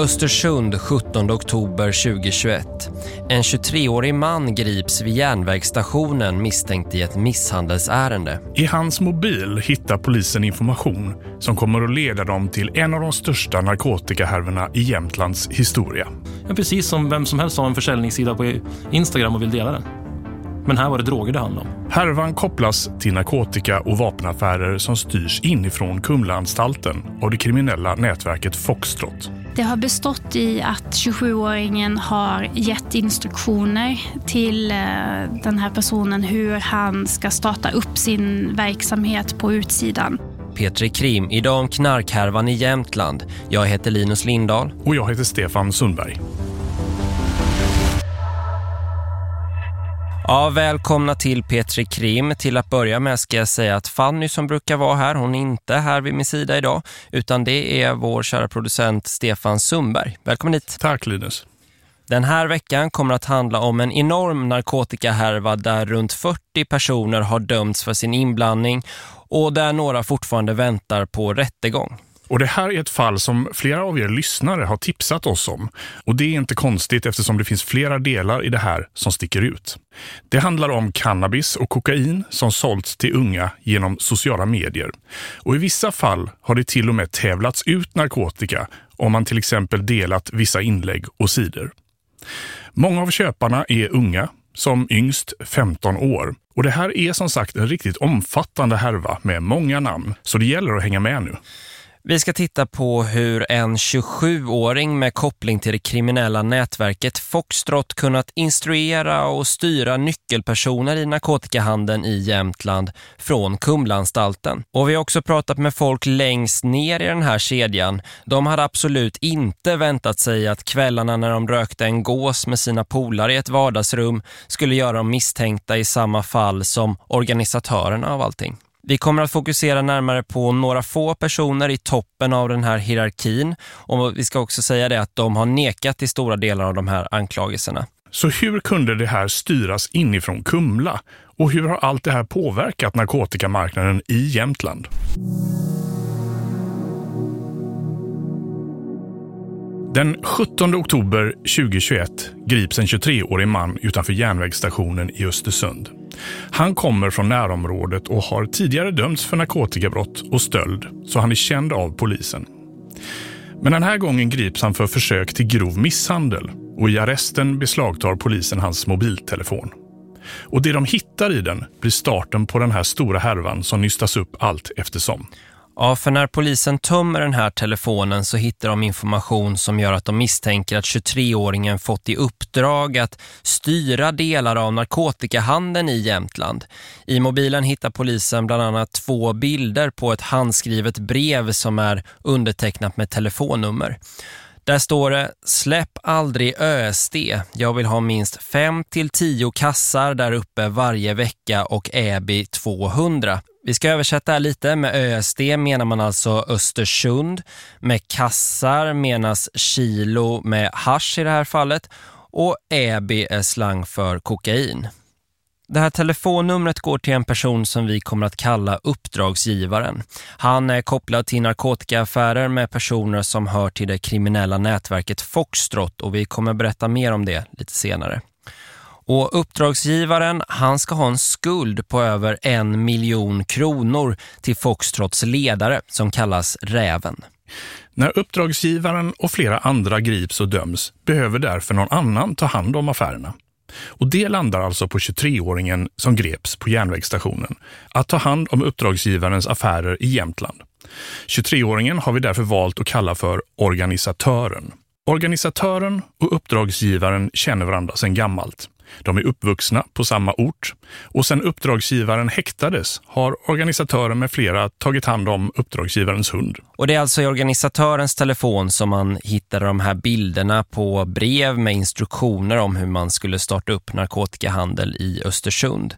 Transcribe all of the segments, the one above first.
Östersund 17 oktober 2021. En 23-årig man grips vid järnvägsstationen misstänkt i ett misshandelsärende. I hans mobil hittar polisen information som kommer att leda dem till en av de största narkotikahärvorna i Jämtlands historia. Ja, precis som vem som helst har en försäljningssida på Instagram och vill dela den. Men här var det droger det handlade om. Härvan kopplas till narkotika- och vapenaffärer som styrs inifrån Kumlaanstalten av det kriminella nätverket Foxtrot. Det har bestått i att 27-åringen har gett instruktioner till eh, den här personen hur han ska starta upp sin verksamhet på utsidan. Petri Krim, idag om knarkhärvan i Jämtland. Jag heter Linus Lindahl. Och jag heter Stefan Sundberg. Ja, välkomna till Petri Krim. Till att börja med ska jag säga att Fanny som brukar vara här, hon är inte här vid min sida idag. Utan det är vår kära producent Stefan Sundberg. Välkommen hit. Tack Linus. Den här veckan kommer att handla om en enorm narkotikahärva där runt 40 personer har dömts för sin inblandning och där några fortfarande väntar på rättegång. Och det här är ett fall som flera av er lyssnare har tipsat oss om. Och det är inte konstigt eftersom det finns flera delar i det här som sticker ut. Det handlar om cannabis och kokain som sålts till unga genom sociala medier. Och i vissa fall har det till och med tävlats ut narkotika om man till exempel delat vissa inlägg och sidor. Många av köparna är unga, som yngst 15 år. Och det här är som sagt en riktigt omfattande härva med många namn, så det gäller att hänga med nu. Vi ska titta på hur en 27-åring med koppling till det kriminella nätverket Foxtrot kunnat instruera och styra nyckelpersoner i narkotikahandeln i Jämtland från Kumlanstalten. Och vi har också pratat med folk längst ner i den här kedjan. De hade absolut inte väntat sig att kvällarna när de rökte en gås med sina polare i ett vardagsrum skulle göra dem misstänkta i samma fall som organisatörerna av allting. Vi kommer att fokusera närmare på några få personer i toppen av den här hierarkin och vi ska också säga det att de har nekat till stora delar av de här anklagelserna. Så hur kunde det här styras inifrån Kumla? Och hur har allt det här påverkat narkotikamarknaden i Jämtland? Den 17 oktober 2021 grips en 23-årig man utanför järnvägsstationen i Östersund. Han kommer från närområdet och har tidigare dömts för narkotikabrott och stöld, så han är känd av polisen. Men den här gången grips han för försök till grov misshandel och i arresten beslagtar polisen hans mobiltelefon. Och det de hittar i den blir starten på den här stora härvan som nystas upp allt eftersom. Ja, för när polisen tömmer den här telefonen så hittar de information som gör att de misstänker att 23-åringen fått i uppdrag att styra delar av narkotikahandeln i Jämtland. I mobilen hittar polisen bland annat två bilder på ett handskrivet brev som är undertecknat med telefonnummer. Där står det, släpp aldrig ÖSD. Jag vill ha minst 5 till 10 kassar där uppe varje vecka och EBI 200. Vi ska översätta här lite. Med ÖSD menar man alltså Östersund. Med kassar menas kilo med hash i det här fallet. Och EBI är slang för kokain. Det här telefonnumret går till en person som vi kommer att kalla uppdragsgivaren. Han är kopplad till narkotikaaffärer med personer som hör till det kriminella nätverket Foxtrot och vi kommer berätta mer om det lite senare. Och uppdragsgivaren han ska ha en skuld på över en miljon kronor till Foxtrots ledare som kallas Räven. När uppdragsgivaren och flera andra grips och döms behöver därför någon annan ta hand om affärerna. Och det landar alltså på 23-åringen som greps på järnvägsstationen att ta hand om uppdragsgivarens affärer i Jämtland. 23-åringen har vi därför valt att kalla för organisatören. Organisatören och uppdragsgivaren känner varandra sedan gammalt. De är uppvuxna på samma ort och sen uppdragsgivaren häktades har organisatören med flera tagit hand om uppdragsgivarens hund. Och det är alltså i organisatörens telefon som man hittar de här bilderna på brev med instruktioner om hur man skulle starta upp narkotikahandel i Östersund.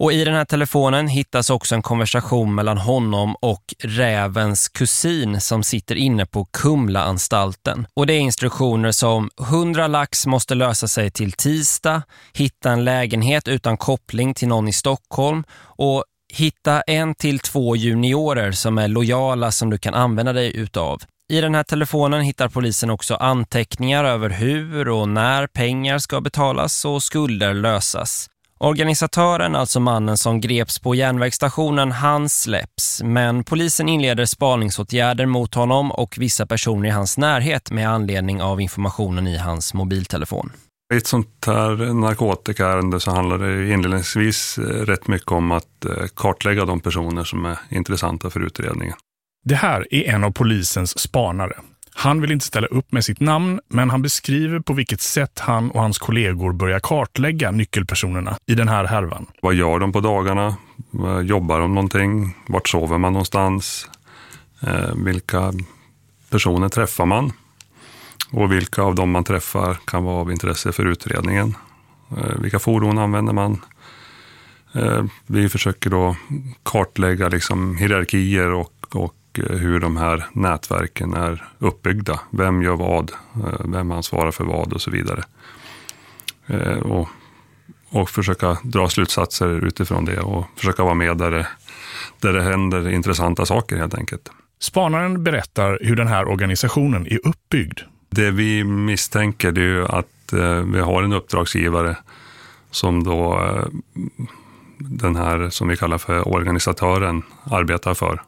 Och i den här telefonen hittas också en konversation mellan honom och rävens kusin som sitter inne på Kumlaanstalten. Och det är instruktioner som 100 lax måste lösa sig till tisdag, hitta en lägenhet utan koppling till någon i Stockholm och hitta en till två juniorer som är lojala som du kan använda dig utav. I den här telefonen hittar polisen också anteckningar över hur och när pengar ska betalas och skulder lösas. Organisatören, alltså mannen som greps på järnvägsstationen, han släpps. Men polisen inleder spaningsåtgärder mot honom och vissa personer i hans närhet med anledning av informationen i hans mobiltelefon. I ett sånt här narkotikaärende så handlar det inledningsvis eh, rätt mycket om att eh, kartlägga de personer som är intressanta för utredningen. Det här är en av polisens spanare. Han vill inte ställa upp med sitt namn, men han beskriver på vilket sätt han och hans kollegor börjar kartlägga nyckelpersonerna i den här härvan. Vad gör de på dagarna? Jobbar de någonting? Vart sover man någonstans? Eh, vilka personer träffar man? Och vilka av dem man träffar kan vara av intresse för utredningen? Eh, vilka fordon använder man? Eh, vi försöker då kartlägga liksom hierarkier och, och Eh, hur de här nätverken är uppbyggda. Vem gör vad? Eh, vem ansvarar för vad och så vidare. Eh, och, och försöka dra slutsatser utifrån det och försöka vara med där det, där det händer intressanta saker helt enkelt. Spanaren berättar hur den här organisationen är uppbyggd. Det vi misstänker det är ju att vi har en uppdragsgivare som då den här som vi kallar för organisatören arbetar för.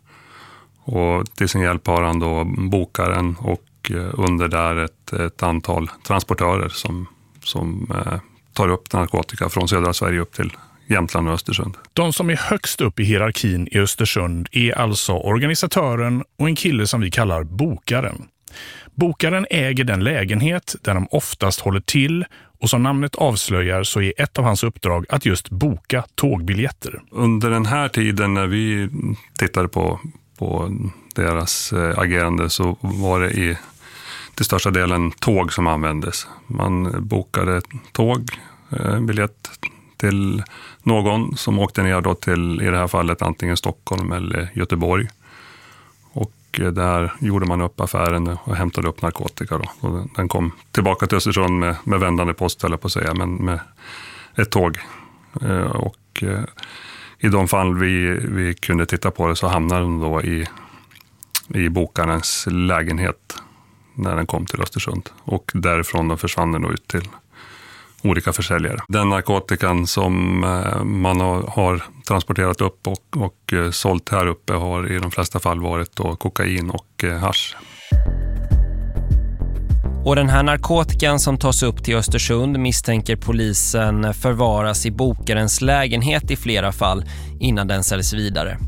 Och till sin hjälp har han då bokaren och eh, under där ett, ett antal transportörer som, som eh, tar upp narkotika från södra Sverige upp till Jämtland och Östersund. De som är högst upp i hierarkin i Östersund är alltså organisatören och en kille som vi kallar bokaren. Bokaren äger den lägenhet där de oftast håller till och som namnet avslöjar så är ett av hans uppdrag att just boka tågbiljetter. Under den här tiden när vi tittade på, på deras eh, agerande så var det i till största delen tåg som användes. Man bokade tåg, eh, biljett till någon som åkte ner då till, i det här fallet, antingen Stockholm eller Göteborg. Och eh, där gjorde man upp affären och hämtade upp narkotika. Då. Och den kom tillbaka till Östersund med, med vändande post, eller på att säga, men med ett tåg. Och i de fall vi, vi kunde titta på det så hamnade den då i, i bokarens lägenhet när den kom till Östersund. Och därifrån den försvann den ut till olika försäljare. Den narkotikan som eh, man har, transporterat upp och, och eh, sålt här uppe har i de flesta fall varit då kokain och eh, hash. Och den här narkotikan som tas upp till Östersund misstänker polisen förvaras i bokarens lägenhet i flera fall innan den säljs vidare.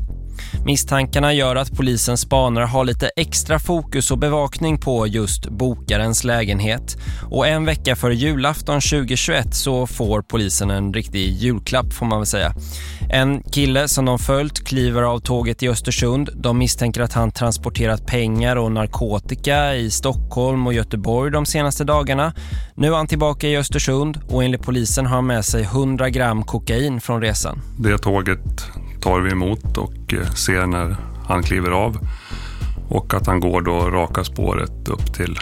Misstankarna gör att polisens spanare har lite extra fokus och bevakning på just bokarens lägenhet. Och en vecka före julafton 2021 så får polisen en riktig julklapp får man väl säga. En kille som de följt kliver av tåget i Östersund. De misstänker att han transporterat pengar och narkotika i Stockholm och Göteborg de senaste dagarna. Nu är han tillbaka i Östersund och enligt polisen har han med sig 100 gram kokain från resan. Det tåget tar vi emot och eh, ser när han kliver av. Och att han går då raka spåret upp till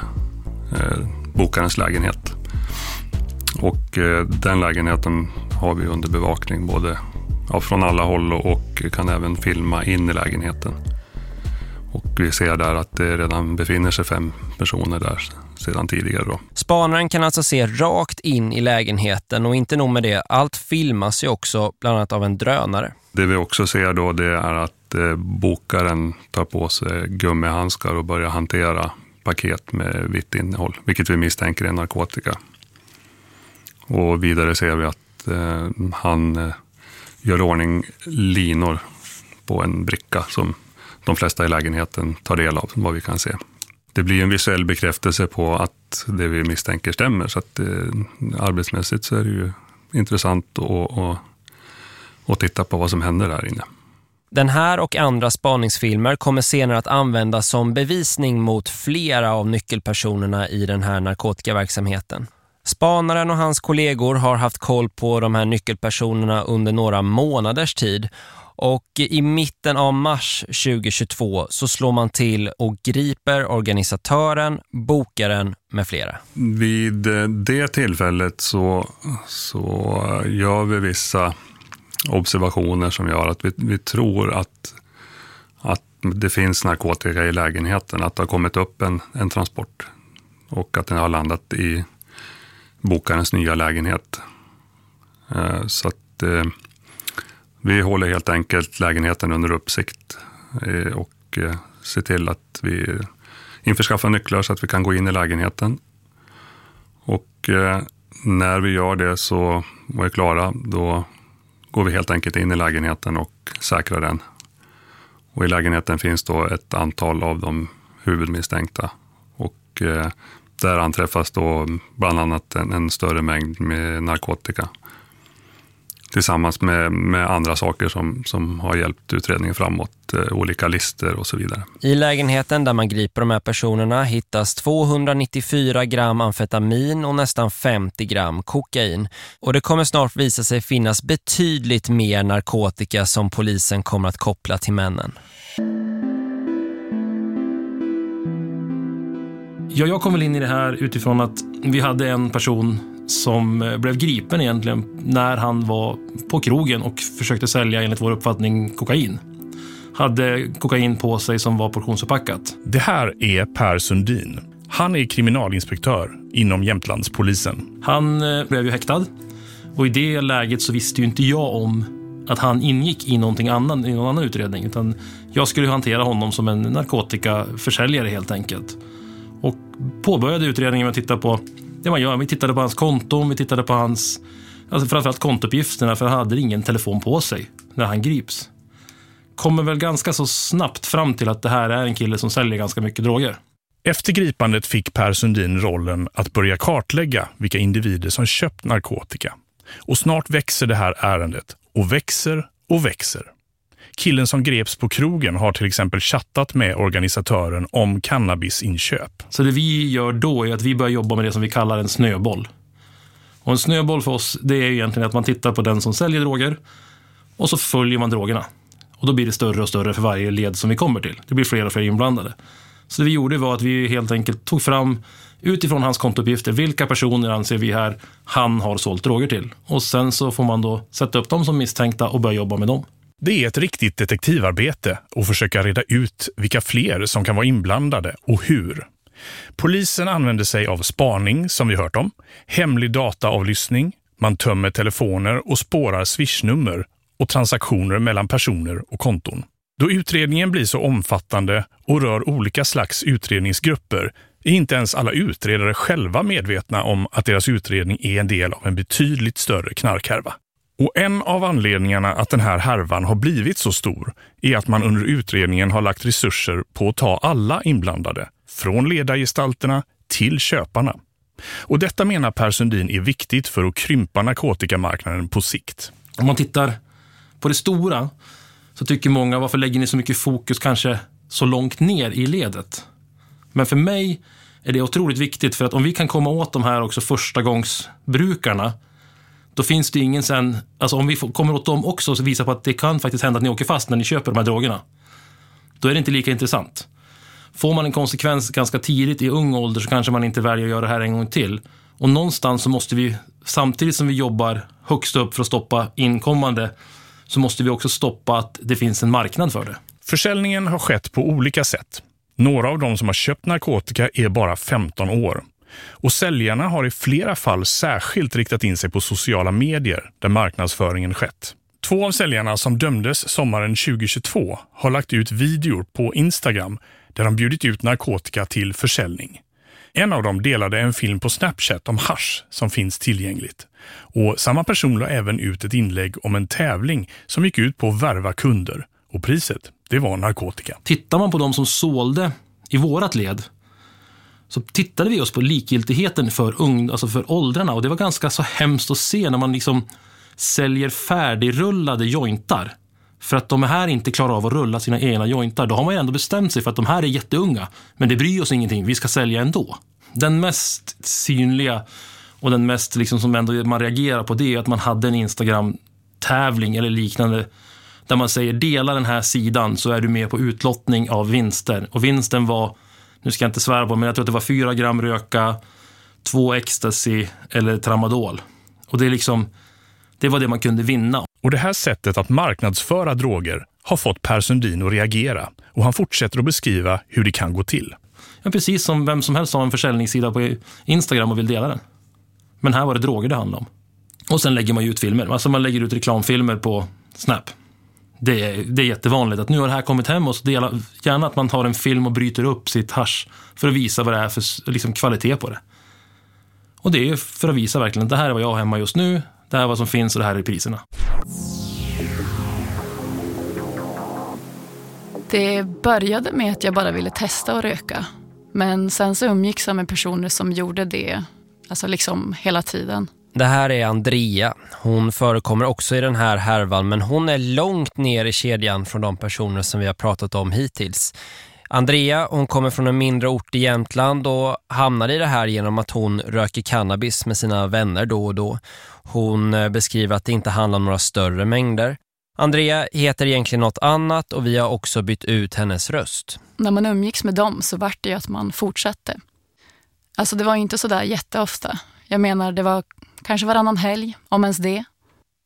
eh, bokarens lägenhet. Och eh, den lägenheten har vi under bevakning både ja, från alla håll och kan även filma in i lägenheten. Och vi ser där att det redan befinner sig fem personer där sedan tidigare. Då. Spanaren kan alltså se rakt in i lägenheten och inte nog med det, allt filmas ju också bland annat av en drönare. Det vi också ser då det är att eh, bokaren tar på sig gummihandskar och börjar hantera paket med vitt innehåll, vilket vi misstänker är narkotika. Och vidare ser vi att eh, han eh, gör ordning linor på en bricka som de flesta i lägenheten tar del av, vad vi kan se. Det blir en visuell bekräftelse på att det vi misstänker stämmer, så att eh, arbetsmässigt så är det ju intressant att, att, att titta på vad som händer där inne. Den här och andra spaningsfilmer kommer senare att användas som bevisning mot flera av nyckelpersonerna i den här narkotikaverksamheten. Spanaren och hans kollegor har haft koll på de här nyckelpersonerna under några månaders tid och i mitten av mars 2022 så slår man till och griper organisatören, bokaren med flera. Vid eh, det tillfället så, så gör vi vissa observationer som gör att vi, vi tror att, att det finns narkotika i lägenheten, att det har kommit upp en, en transport och att den har landat i bokarens nya lägenhet. Eh, så att eh, vi håller helt enkelt lägenheten under uppsikt eh, och eh, ser till att vi införskaffar nycklar så att vi kan gå in i lägenheten. Och eh, när vi gör det så och är klara, då går vi helt enkelt in i lägenheten och säkrar den. Och I lägenheten finns då ett antal av de huvudmisstänkta. Och där anträffas då bland annat en, en större mängd med narkotika tillsammans med, med andra saker som, som har hjälpt utredningen framåt, eh, olika lister och så vidare. I lägenheten där man griper de här personerna hittas 294 gram amfetamin och nästan 50 gram kokain. Och det kommer snart visa sig finnas betydligt mer narkotika som polisen kommer att koppla till männen. Ja, jag kom väl in i det här utifrån att vi hade en person som eh, blev gripen egentligen när han var på krogen och försökte sälja enligt vår uppfattning kokain. Hade kokain på sig som var portionsförpackat. Det här är Per Sundin. Han är kriminalinspektör inom Jämtlandspolisen. Han eh, blev ju häktad och i det läget så visste ju inte jag om att han ingick i någonting annan, i någon annan utredning. Utan jag skulle hantera honom som en narkotikaförsäljare helt enkelt. Påbörjade utredningen med att titta på det man gör. Vi tittade på hans konton, vi tittade på hans, alltså framförallt kontouppgifterna, för han hade ingen telefon på sig när han grips. Kommer väl ganska så snabbt fram till att det här är en kille som säljer ganska mycket droger. Efter gripandet fick Per Sundin rollen att börja kartlägga vilka individer som köpt narkotika. Och snart växer det här ärendet och växer och växer. Killen som greps på krogen har till exempel chattat med organisatören om cannabisinköp. Så det vi gör då är att vi börjar jobba med det som vi kallar en snöboll. Och en snöboll för oss, det är egentligen att man tittar på den som säljer droger och så följer man drogerna. Och då blir det större och större för varje led som vi kommer till. Det blir fler och fler inblandade. Så det vi gjorde var att vi helt enkelt tog fram utifrån hans kontouppgifter, vilka personer anser vi här han har sålt droger till? Och sen så får man då sätta upp dem som misstänkta och börja jobba med dem. Det är ett riktigt detektivarbete att försöka reda ut vilka fler som kan vara inblandade och hur. Polisen använder sig av spaning, som vi hört om, hemlig dataavlyssning, man tömmer telefoner och spårar swishnummer och transaktioner mellan personer och konton. Då utredningen blir så omfattande och rör olika slags utredningsgrupper är inte ens alla utredare själva medvetna om att deras utredning är en del av en betydligt större knarkhärva. Och en av anledningarna att den här härvan har blivit så stor är att man under utredningen har lagt resurser på att ta alla inblandade, från ledargestalterna till köparna. Och detta menar Per Sundin är viktigt för att krympa narkotikamarknaden på sikt. Om man tittar på det stora så tycker många varför lägger ni så mycket fokus kanske så långt ner i ledet? Men för mig är det otroligt viktigt för att om vi kan komma åt de här också förstagångsbrukarna då finns det ingen sen, alltså om vi kommer åt dem också och visar på att det kan faktiskt hända att ni åker fast när ni köper de här drogerna. Då är det inte lika intressant. Får man en konsekvens ganska tidigt i ung ålder så kanske man inte väljer att göra det här en gång till. Och någonstans så måste vi, samtidigt som vi jobbar högst upp för att stoppa inkommande, så måste vi också stoppa att det finns en marknad för det. Försäljningen har skett på olika sätt. Några av de som har köpt narkotika är bara 15 år. Och säljarna har i flera fall särskilt riktat in sig på sociala medier där marknadsföringen skett. Två av säljarna som dömdes sommaren 2022 har lagt ut videor på Instagram där de bjudit ut narkotika till försäljning. En av dem delade en film på Snapchat om hash som finns tillgängligt. Och samma person la även ut ett inlägg om en tävling som gick ut på att värva kunder. Och priset, det var narkotika. Tittar man på de som sålde i vårat led så tittade vi oss på likgiltigheten för, ung, alltså för åldrarna och det var ganska så hemskt att se när man liksom säljer färdigrullade jointar för att de här inte klarar av att rulla sina egna jointar. Då har man ju ändå bestämt sig för att de här är jätteunga, men det bryr oss ingenting, vi ska sälja ändå. Den mest synliga och den mest liksom som ändå man reagerar på det är att man hade en Instagram-tävling eller liknande där man säger dela den här sidan så är du med på utlottning av vinster. Och vinsten var nu ska jag inte svära på men jag tror att det var fyra gram röka, två ecstasy eller tramadol. Och det är liksom, det var det man kunde vinna. Och det här sättet att marknadsföra droger har fått Per Sundin att reagera och han fortsätter att beskriva hur det kan gå till. Ja, precis som vem som helst har en försäljningssida på Instagram och vill dela den. Men här var det droger det handlade om. Och sen lägger man ut filmer. Alltså man lägger ut reklamfilmer på Snap. Det är, det är jättevanligt att nu har det här kommit hem och så dela, gärna att man tar en film och bryter upp sitt hash för att visa vad det är för liksom, kvalitet på det. Och det är för att visa verkligen att det här är vad jag har hemma just nu, det här är vad som finns och det här är priserna. Det började med att jag bara ville testa att röka. Men sen så umgicks jag med personer som gjorde det alltså liksom hela tiden. Det här är Andrea. Hon förekommer också i den här härvan men hon är långt ner i kedjan från de personer som vi har pratat om hittills. Andrea hon kommer från en mindre ort i Jämtland och hamnade i det här genom att hon röker cannabis med sina vänner då och då. Hon eh, beskriver att det inte handlar om några större mängder. Andrea heter egentligen något annat och vi har också bytt ut hennes röst. När man umgicks med dem så var det ju att man fortsatte. Alltså det var inte så där jätteofta. Jag menar det var kanske varannan helg, om ens det.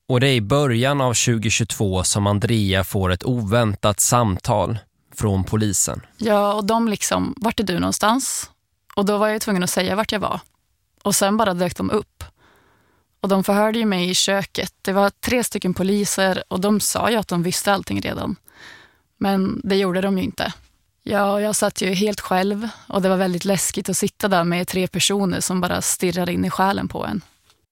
Och det är i början av 2022 som Andrea får ett oväntat samtal från polisen. Ja, och de liksom, vart är du någonstans? Och då var jag tvungen att säga vart jag var. Och sen bara dök de upp. Och de förhörde ju mig i köket. Det var tre stycken poliser och de sa ju att de visste allting redan. Men det gjorde de ju inte. Ja, jag satt ju helt själv och det var väldigt läskigt att sitta där med tre personer som bara stirrar in i själen på en.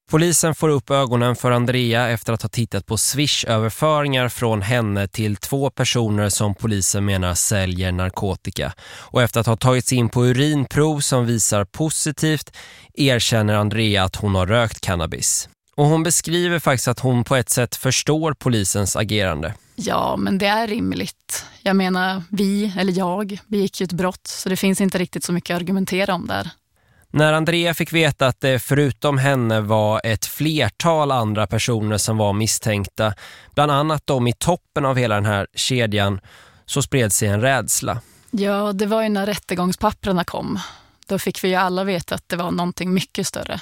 Polisen får upp ögonen för Andrea efter att ha tittat på Swish-överföringar från henne till två personer som polisen menar säljer narkotika. Och efter att ha tagits in på urinprov som visar positivt erkänner Andrea att hon har rökt cannabis. Och hon beskriver faktiskt att hon på ett sätt förstår polisens agerande. Ja, men det är rimligt. Jag menar, vi, eller jag, begick ju ett brott så det finns inte riktigt så mycket att argumentera om där. När Andrea fick veta att det förutom henne var ett flertal andra personer som var misstänkta, bland annat de i toppen av hela den här kedjan, så spred sig en rädsla. Ja, det var ju när rättegångspapperna kom. Då fick vi ju alla veta att det var någonting mycket större.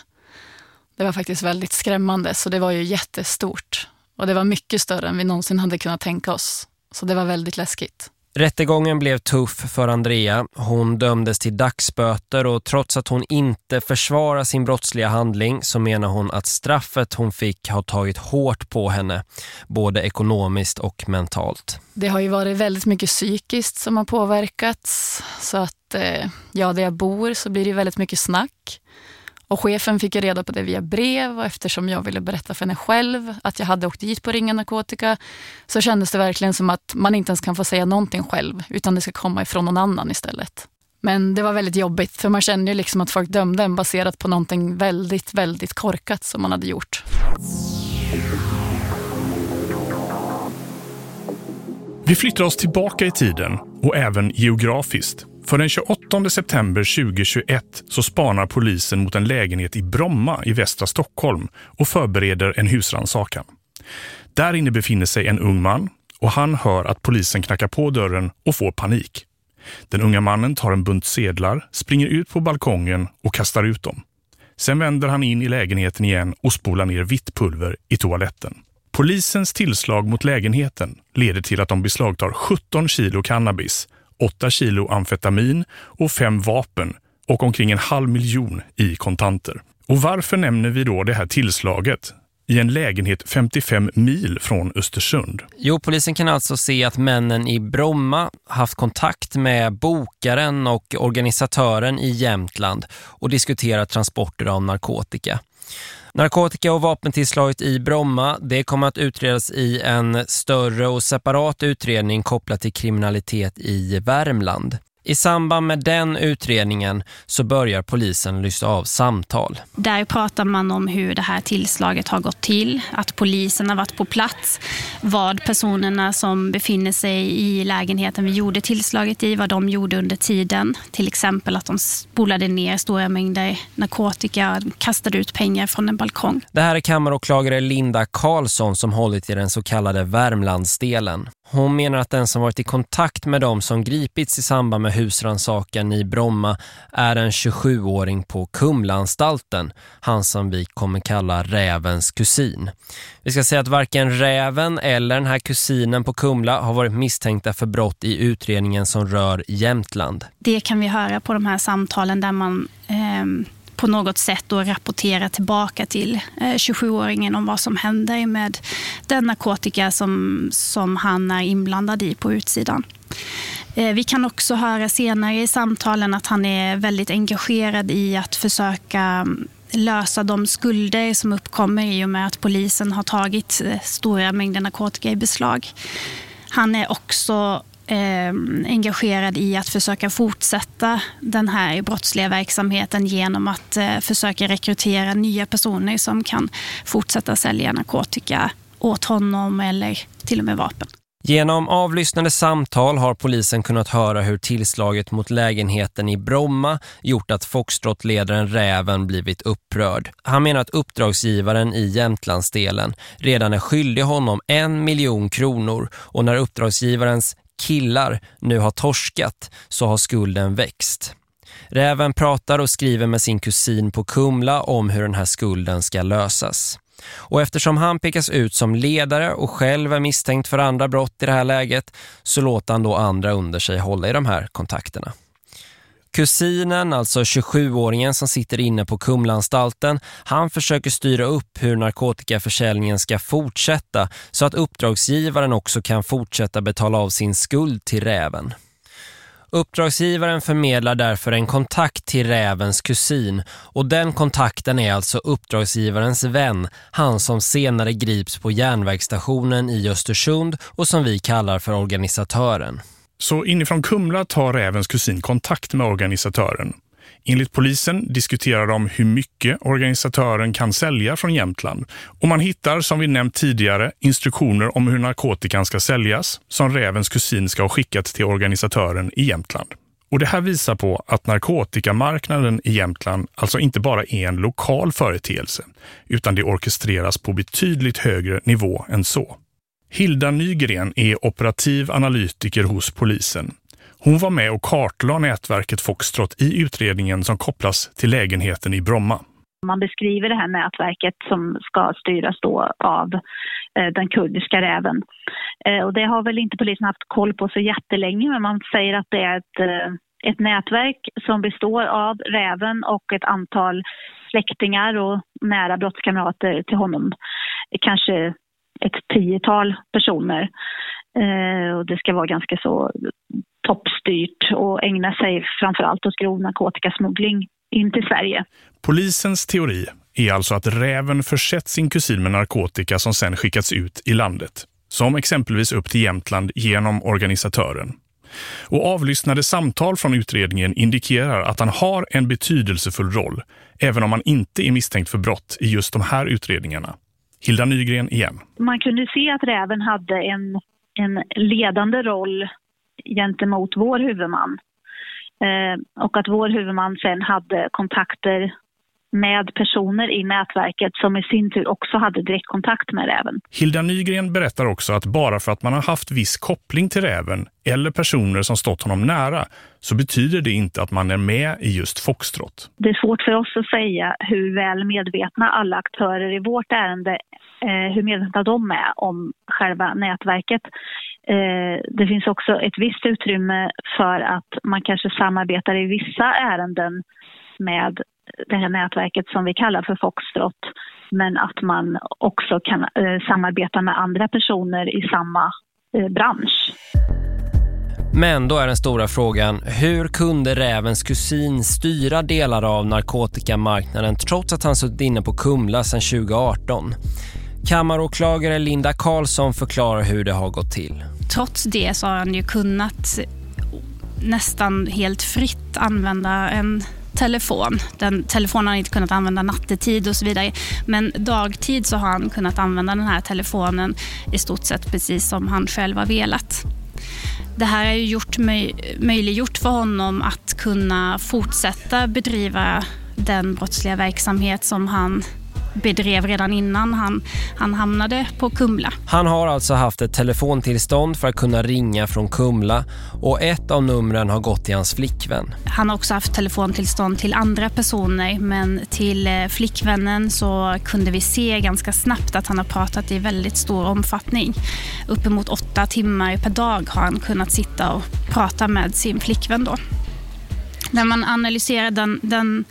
Det var faktiskt väldigt skrämmande, så det var ju jättestort. Och det var mycket större än vi någonsin hade kunnat tänka oss. Så det var väldigt läskigt. Rättegången blev tuff för Andrea. Hon dömdes till dagsböter och trots att hon inte försvarar sin brottsliga handling så menar hon att straffet hon fick har tagit hårt på henne, både ekonomiskt och mentalt. Det har ju varit väldigt mycket psykiskt som har påverkats. Så att eh, ja, där jag bor så blir det väldigt mycket snack. Och chefen fick ju reda på det via brev och eftersom jag ville berätta för henne själv att jag hade åkt dit på ringa narkotika så kändes det verkligen som att man inte ens kan få säga någonting själv utan det ska komma ifrån någon annan istället. Men det var väldigt jobbigt för man kände ju liksom att folk dömde en baserat på någonting väldigt, väldigt korkat som man hade gjort. Vi flyttar oss tillbaka i tiden och även geografiskt. För den 28 september 2021 så spanar polisen mot en lägenhet i Bromma i västra Stockholm och förbereder en husrannsakan. Där inne befinner sig en ung man och han hör att polisen knackar på dörren och får panik. Den unga mannen tar en bunt sedlar, springer ut på balkongen och kastar ut dem. Sen vänder han in i lägenheten igen och spolar ner vitt pulver i toaletten. Polisens tillslag mot lägenheten leder till att de beslagtar 17 kilo cannabis 8 kilo amfetamin och fem vapen och omkring en halv miljon i kontanter. Och varför nämner vi då det här tillslaget i en lägenhet 55 mil från Östersund? Jo, polisen kan alltså se att männen i Bromma haft kontakt med bokaren och organisatören i Jämtland och diskuterat transporter av narkotika. Narkotika- och vapentillslaget i Bromma det kommer att utredas i en större och separat utredning kopplat till kriminalitet i Värmland. I samband med den utredningen så börjar polisen lyssna av samtal. Där pratar man om hur det här tillslaget har gått till, att polisen har varit på plats, vad personerna som befinner sig i lägenheten vi gjorde tillslaget i, vad de gjorde under tiden. Till exempel att de spolade ner stora mängder narkotika, kastade ut pengar från en balkong. Det här är kammaråklagare Linda Karlsson som hållit i den så kallade Värmlandsdelen. Hon menar att den som varit i kontakt med dem som gripits i samband med husransakan i Bromma är en 27-åring på Kumlaanstalten, han som vi kommer kalla Rävens kusin. Vi ska säga att varken Räven eller den här kusinen på Kumla har varit misstänkta för brott i utredningen som rör Jämtland. Det kan vi höra på de här samtalen där man... Eh på något sätt då rapportera tillbaka till eh, 27-åringen om vad som händer med den narkotika som, som han är inblandad i på utsidan. Eh, vi kan också höra senare i samtalen att han är väldigt engagerad i att försöka mm, lösa de skulder som uppkommer i och med att polisen har tagit eh, stora mängder narkotika i beslag. Han är också eh, engagerad i att försöka fortsätta den här brottsliga verksamheten genom att eh, försöka rekrytera nya personer som kan fortsätta sälja narkotika åt honom eller till och med vapen. Genom avlyssnade samtal har polisen kunnat höra hur tillslaget mot lägenheten i Bromma gjort att Foxtrot-ledaren Räven blivit upprörd. Han menar att uppdragsgivaren i Jämtlandsdelen redan är skyldig honom en miljon kronor och när uppdragsgivarens killar nu har torskat så har skulden växt. Räven pratar och skriver med sin kusin på Kumla om hur den här skulden ska lösas. Och eftersom han pekas ut som ledare och själv är misstänkt för andra brott i det här läget så låter han då andra under sig hålla i de här kontakterna. Kusinen, alltså 27-åringen som sitter inne på Kumlanstalten, han försöker styra upp hur narkotikaförsäljningen ska fortsätta så att uppdragsgivaren också kan fortsätta betala av sin skuld till räven. Uppdragsgivaren förmedlar därför en kontakt till rävens kusin och den kontakten är alltså uppdragsgivarens vän, han som senare grips på järnvägsstationen i Östersund och som vi kallar för organisatören. Så inifrån Kumla tar rävens kusin kontakt med organisatören. Enligt polisen diskuterar de hur mycket organisatören kan sälja från Jämtland. Och man hittar, som vi nämnt tidigare, instruktioner om hur narkotikan ska säljas som rävens kusin ska ha skickat till organisatören i Jämtland. Och det här visar på att narkotikamarknaden i Jämtland alltså inte bara är en lokal företeelse, utan det orkestreras på betydligt högre nivå än så. Hilda Nygren är operativ analytiker hos polisen. Hon var med och kartlade nätverket Foxtrot i utredningen som kopplas till lägenheten i Bromma. Man beskriver det här nätverket som ska styras då av eh, den kurdiska räven. Eh, och det har väl inte polisen haft koll på så jättelänge men man säger att det är ett, eh, ett nätverk som består av räven och ett antal släktingar och nära brottskamrater till honom. Kanske ett tiotal personer. Eh, och det ska vara ganska så toppstyrt och ägna sig framförallt åt grov narkotikasmuggling in till Sverige. Polisens teori är alltså att räven försett sin kusin med narkotika som sen skickats ut i landet. Som exempelvis upp till Jämtland genom organisatören. Och avlyssnade samtal från utredningen indikerar att han har en betydelsefull roll, även om han inte är misstänkt för brott i just de här utredningarna. Hilda Nygren igen. Man kunde se att räven hade en, en ledande roll gentemot vår huvudman. Eh, och att vår huvudman sen hade kontakter med personer i nätverket som i sin tur också hade direktkontakt med räven. Hilda Nygren berättar också att bara för att man har haft viss koppling till räven eller personer som stått honom nära så betyder det inte att man är med i just Foxtrot. Det är svårt för oss att säga hur väl medvetna alla aktörer i vårt ärende, eh, hur medvetna de är om själva nätverket. Eh, det finns också ett visst utrymme för att man kanske samarbetar i vissa ärenden med det här nätverket som vi kallar för Foxtrot. Men att man också kan eh, samarbeta med andra personer i samma eh, bransch. Men då är den stora frågan, hur kunde Rävens kusin styra delar av narkotikamarknaden trots att han suttit inne på Kumla sedan 2018? Kammaråklagare Linda Karlsson förklarar hur det har gått till. Trots det så har han ju kunnat nästan helt fritt använda en telefon. Den telefonen har han inte kunnat använda nattetid och så vidare. Men dagtid så har han kunnat använda den här telefonen i stort sett precis som han själv har velat. Det här har ju gjort möj möjliggjort för honom att kunna fortsätta bedriva den brottsliga verksamhet som han bedrev redan innan han, han hamnade på Kumla. Han har alltså haft ett telefontillstånd för att kunna ringa från Kumla och ett av numren har gått till hans flickvän. Han har också haft telefontillstånd till andra personer men till eh, flickvännen så kunde vi se ganska snabbt att han har pratat i väldigt stor omfattning. Uppemot åtta timmar per dag har han kunnat sitta och prata med sin flickvän då. När man analyserar den, den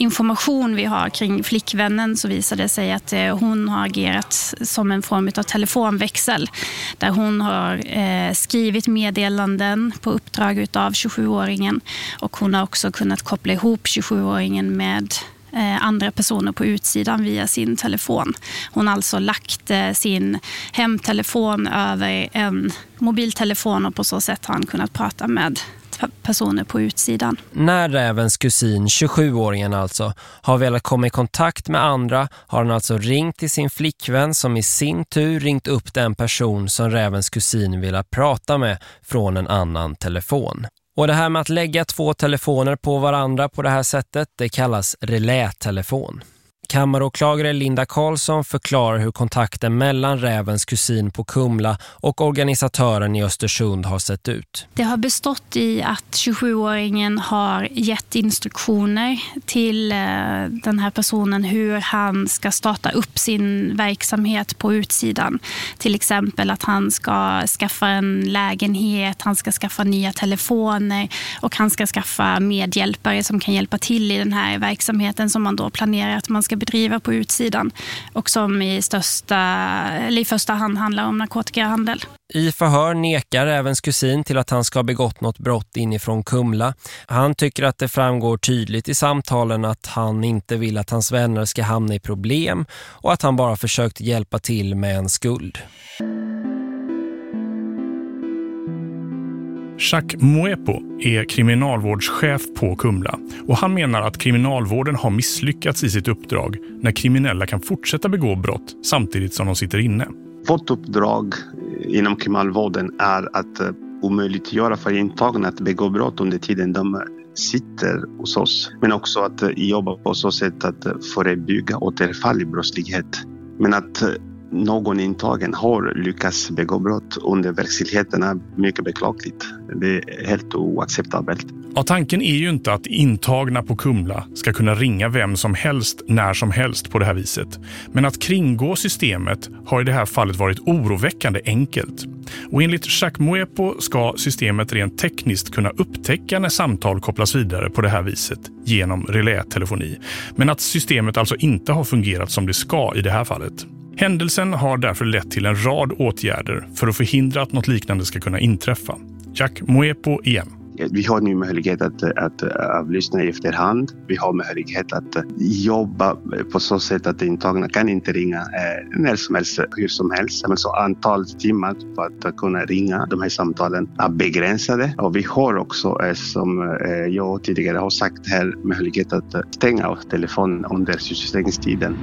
information vi har kring flickvännen så visar det sig att eh, hon har agerat som en form av telefonväxel. Där hon har eh, skrivit meddelanden på uppdrag av 27-åringen och hon har också kunnat koppla ihop 27-åringen med eh, andra personer på utsidan via sin telefon. Hon har alltså lagt sin hemtelefon över en mobiltelefon och på så sätt har han kunnat prata med personer på utsidan. När rävens kusin, 27-åringen alltså, har velat komma i kontakt med andra har han alltså ringt till sin flickvän som i sin tur ringt upp den person som rävens kusin vill prata med från en annan telefon. Och det här med att lägga två telefoner på varandra på det här sättet, det kallas relätelefon. Kammaråklagare Linda Karlsson förklarar hur kontakten mellan rävens kusin på Kumla och organisatören i Östersund har sett ut. Det har bestått i att 27-åringen har gett instruktioner till eh, den här personen hur han ska starta upp sin verksamhet på utsidan. Till exempel att han ska skaffa en lägenhet, han ska skaffa nya telefoner och han ska skaffa medhjälpare som kan hjälpa till i den här verksamheten som man då planerar att man ska bedriva på utsidan och som i, största, eller i första hand handlar om narkotikahandel. I förhör nekar även kusin till att han ska ha begått något brott inifrån Kumla. Han tycker att det framgår tydligt i samtalen att han inte vill att hans vänner ska hamna i problem och att han bara försökt hjälpa till med en skuld. Jacques Moepo är kriminalvårdschef på Kumla och han menar att kriminalvården har misslyckats i sitt uppdrag när kriminella kan fortsätta begå brott samtidigt som de sitter inne. Vårt uppdrag inom kriminalvården är att eh, omöjliggöra för intagna att begå brott under tiden de sitter hos oss. Men också att eh, jobba på så sätt att eh, förebygga återfall i brottslighet. Men att någon intagen har lyckats begå brott under verkställigheten är mycket beklagligt. Det är helt oacceptabelt. Ja, tanken är ju inte att intagna på Kumla ska kunna ringa vem som helst när som helst på det här viset. Men att kringgå systemet har i det här fallet varit oroväckande enkelt. Och enligt Jacques Moepo ska systemet rent tekniskt kunna upptäcka när samtal kopplas vidare på det här viset genom relätelefoni. Men att systemet alltså inte har fungerat som det ska i det här fallet. Händelsen har därför lett till en rad åtgärder för att förhindra att något liknande ska kunna inträffa. Jack Moepo igen. Vi har nu möjlighet att, att eh, avlyssna i efterhand. Vi har möjlighet att eh, jobba på så sätt att intagna kan inte ringa eh, när som helst, hur som helst. Men så antalet timmar för att kunna ringa de här samtalen är begränsade. Och vi har också, som jag tidigare har sagt här, möjlighet att stänga av telefonen under sysselsättningstiden.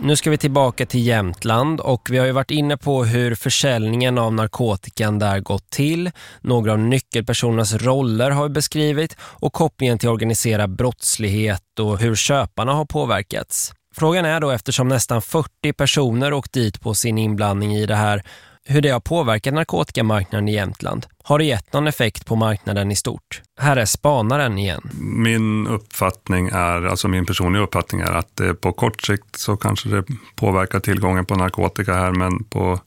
Nu ska vi tillbaka till Jämtland och vi har ju varit inne på hur försäljningen av narkotikan där gått till. Några av nyckelpersonernas roller har vi beskrivit och kopplingen till organiserad brottslighet och hur köparna har påverkats. Frågan är då eftersom nästan 40 personer åkt dit på sin inblandning i det här hur det har påverkat narkotikamarknaden i Jämtland. Har det gett någon effekt på marknaden i stort? Här är spanaren igen. Min uppfattning är, alltså min personliga uppfattning är att det på kort sikt så kanske det påverkar tillgången på narkotika här men på,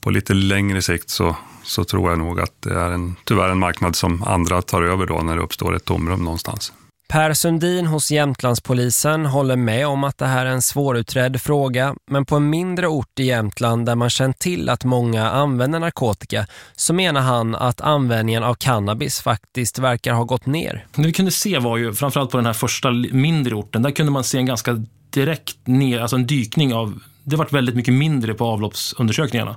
på lite längre sikt så, så tror jag nog att det är en, tyvärr en marknad som andra tar över då när det uppstår ett tomrum någonstans. Per Sundin hos Jämtlandspolisen håller med om att det här är en svårutredd fråga men på en mindre ort i Jämtland där man känt till att många använder narkotika så menar han att användningen av cannabis faktiskt verkar ha gått ner. Det vi kunde se var ju framförallt på den här första mindre orten, där kunde man se en ganska direkt ner, alltså en dykning av, det varit väldigt mycket mindre på avloppsundersökningarna.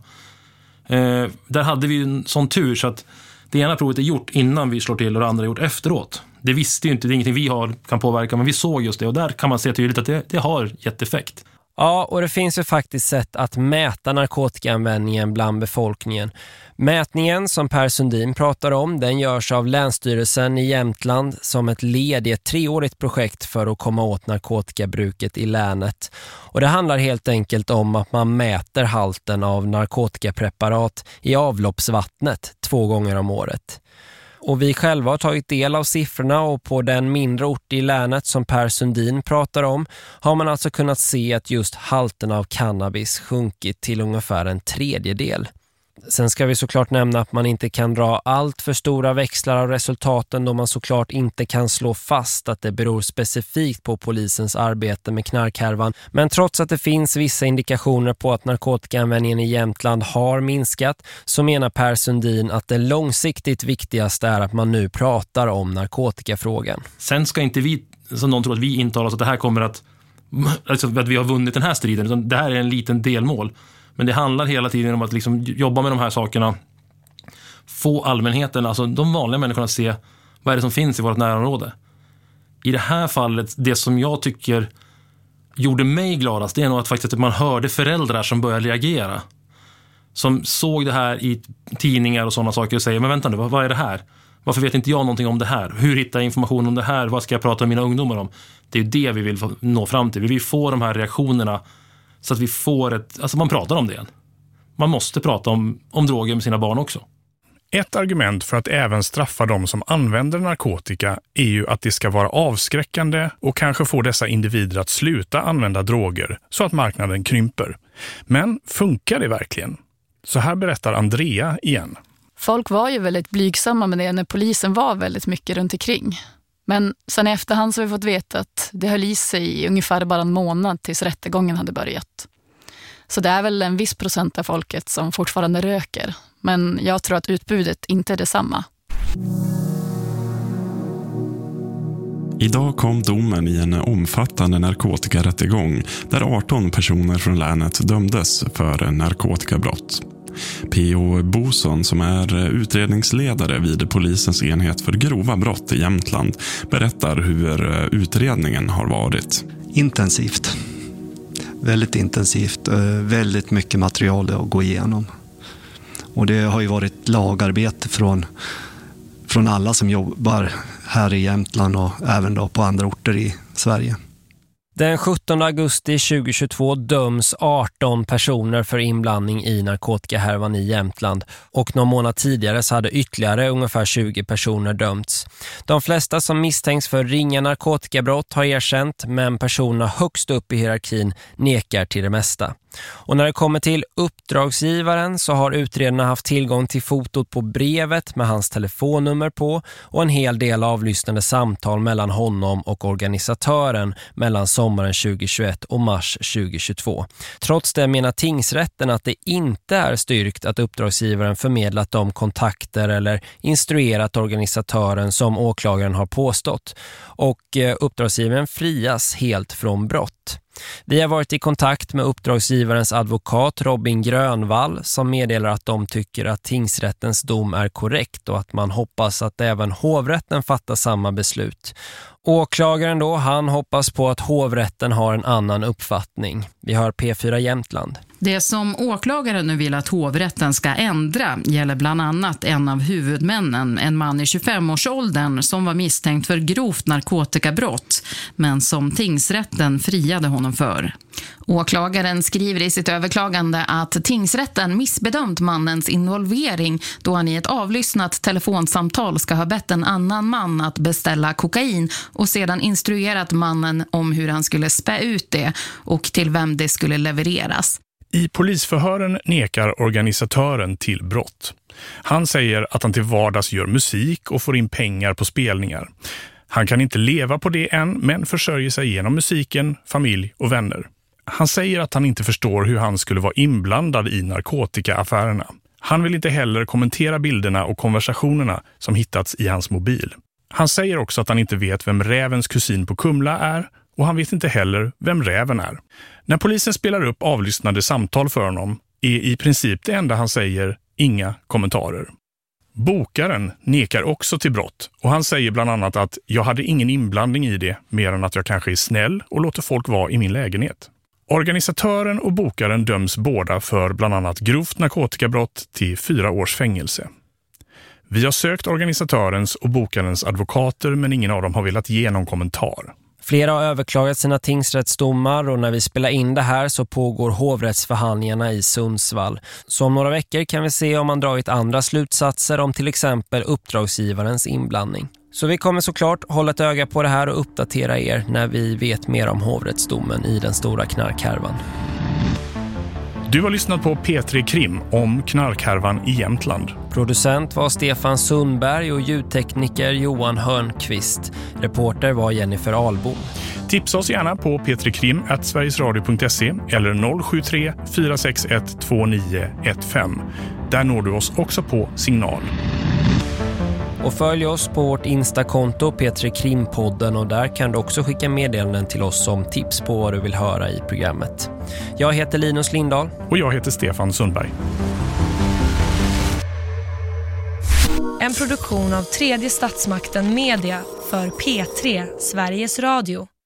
Eh, där hade vi en sån tur så att det ena provet är gjort innan vi slår till och det andra är gjort efteråt. Det visste ju inte, det är ingenting vi har, kan påverka, men vi såg just det och där kan man se tydligt att det, det har gett effekt. Ja, och det finns ju faktiskt sätt att mäta narkotikaanvändningen bland befolkningen. Mätningen som Per Sundin pratar om, den görs av Länsstyrelsen i Jämtland som ett led i ett treårigt projekt för att komma åt narkotikabruket i länet. Och det handlar helt enkelt om att man mäter halten av narkotikapreparat i avloppsvattnet två gånger om året. Och vi själva har tagit del av siffrorna och på den mindre ort i länet som Per Sundin pratar om har man alltså kunnat se att just halten av cannabis sjunkit till ungefär en tredjedel. Sen ska vi såklart nämna att man inte kan dra allt för stora växlar av resultaten då man såklart inte kan slå fast att det beror specifikt på polisens arbete med knarkhärvan. Men trots att det finns vissa indikationer på att narkotikaanvändningen i Jämtland har minskat så menar Per Sundin att det långsiktigt viktigaste är att man nu pratar om narkotikafrågan. Sen ska inte vi, som någon tror att vi intalar oss att det här kommer att, alltså att vi har vunnit den här striden, utan det här är en liten delmål. Men det handlar hela tiden om att liksom jobba med de här sakerna. Få allmänheten, alltså de vanliga människorna att se vad är det som finns i vårt närområde. I det här fallet, det som jag tycker gjorde mig gladast, det är nog att faktiskt att man hörde föräldrar som började reagera. Som såg det här i tidningar och sådana saker och säger, men vänta nu, vad, vad är det här? Varför vet inte jag någonting om det här? Hur hittar jag information om det här? Vad ska jag prata med mina ungdomar om? Det är det vi vill nå fram till. Vi vill få de här reaktionerna så att vi får ett, alltså man pratar om det igen. Man måste prata om, om droger med sina barn också. Ett argument för att även straffa de som använder narkotika är ju att det ska vara avskräckande och kanske få dessa individer att sluta använda droger så att marknaden krymper. Men funkar det verkligen? Så här berättar Andrea igen. Folk var ju väldigt blygsamma med det när polisen var väldigt mycket runt omkring. Men sen i efterhand så har vi fått veta att det höll i sig i ungefär bara en månad tills rättegången hade börjat. Så det är väl en viss procent av folket som fortfarande röker. Men jag tror att utbudet inte är detsamma. Idag kom domen i en omfattande narkotikarättegång där 18 personer från länet dömdes för narkotikabrott. P.O. Boson som är eh, utredningsledare vid polisens enhet för grova brott i Jämtland berättar hur eh, utredningen har varit. Intensivt. Väldigt intensivt. Eh, väldigt mycket material att gå igenom. Och det har ju varit lagarbete från, från alla som jobbar här i Jämtland och även då på andra orter i Sverige. Den 17 augusti 2022 döms 18 personer för inblandning i narkotikahärvan i Jämtland och någon månad tidigare så hade ytterligare ungefär 20 personer dömts. De flesta som misstänks för ringa narkotikabrott har erkänt men personerna högst upp i hierarkin nekar till det mesta. Och när det kommer till uppdragsgivaren så har utredarna haft tillgång till fotot på brevet med hans telefonnummer på och en hel del avlyssnade samtal mellan honom och organisatören mellan sommaren 2021 och mars 2022. Trots det menar tingsrätten att det inte är styrkt att uppdragsgivaren förmedlat de kontakter eller instruerat organisatören som åklagaren har påstått och eh, uppdragsgivaren frias helt från brott. Vi har varit i kontakt med uppdragsgivarens advokat Robin Grönvall som meddelar att de tycker att tingsrättens dom är korrekt och att man hoppas att även hovrätten fattar samma beslut. Åklagaren då, han hoppas på att hovrätten har en annan uppfattning. Vi har P4 Jämtland. Det som åklagaren nu vill att hovrätten ska ändra gäller bland annat en av huvudmännen, en man i 25-årsåldern som var misstänkt för grovt narkotikabrott, men som tingsrätten friade honom för. Åklagaren skriver i sitt överklagande att tingsrätten missbedömt mannens involvering då han i ett avlyssnat telefonsamtal ska ha bett en annan man att beställa kokain och sedan instruerat mannen om hur han skulle spä ut det och till vem det skulle levereras. I polisförhören nekar organisatören till brott. Han säger att han till vardags gör musik och får in pengar på spelningar. Han kan inte leva på det än men försörjer sig genom musiken, familj och vänner. Han säger att han inte förstår hur han skulle vara inblandad i narkotikaaffärerna. Han vill inte heller kommentera bilderna och konversationerna som hittats i hans mobil. Han säger också att han inte vet vem rävens kusin på Kumla är och han vet inte heller vem räven är. När polisen spelar upp avlyssnade samtal för honom är i princip det enda han säger inga kommentarer. Bokaren nekar också till brott och han säger bland annat att jag hade ingen inblandning i det mer än att jag kanske är snäll och låter folk vara i min lägenhet. Organisatören och bokaren döms båda för bland annat grovt narkotikabrott till fyra års fängelse. Vi har sökt organisatörens och bokarens advokater men ingen av dem har velat ge någon kommentar. Flera har överklagat sina tingsrättsdomar och när vi spelar in det här så pågår hovrättsförhandlingarna i Sundsvall. Så om några veckor kan vi se om man dragit andra slutsatser om till exempel uppdragsgivarens inblandning. Så vi kommer såklart hålla ett öga på det här och uppdatera er när vi vet mer om hovrättsdomen i den stora knarkhärvan. Du har lyssnat på P3 Krim om knarkhärvan i Jämtland. Producent var Stefan Sundberg och ljudtekniker Johan Hörnqvist. Reporter var Jennifer Albom. Tipsa oss gärna på p3krim.sverigesradio.se eller 073 461 2915. Där når du oss också på signal. Och följ oss på vårt Insta-konto P3 Krimpodden och där kan du också skicka meddelanden till oss som tips på vad du vill höra i programmet. Jag heter Linus Lindahl. Och jag heter Stefan Sundberg. En produktion av tredje statsmakten Media för P3 Sveriges Radio.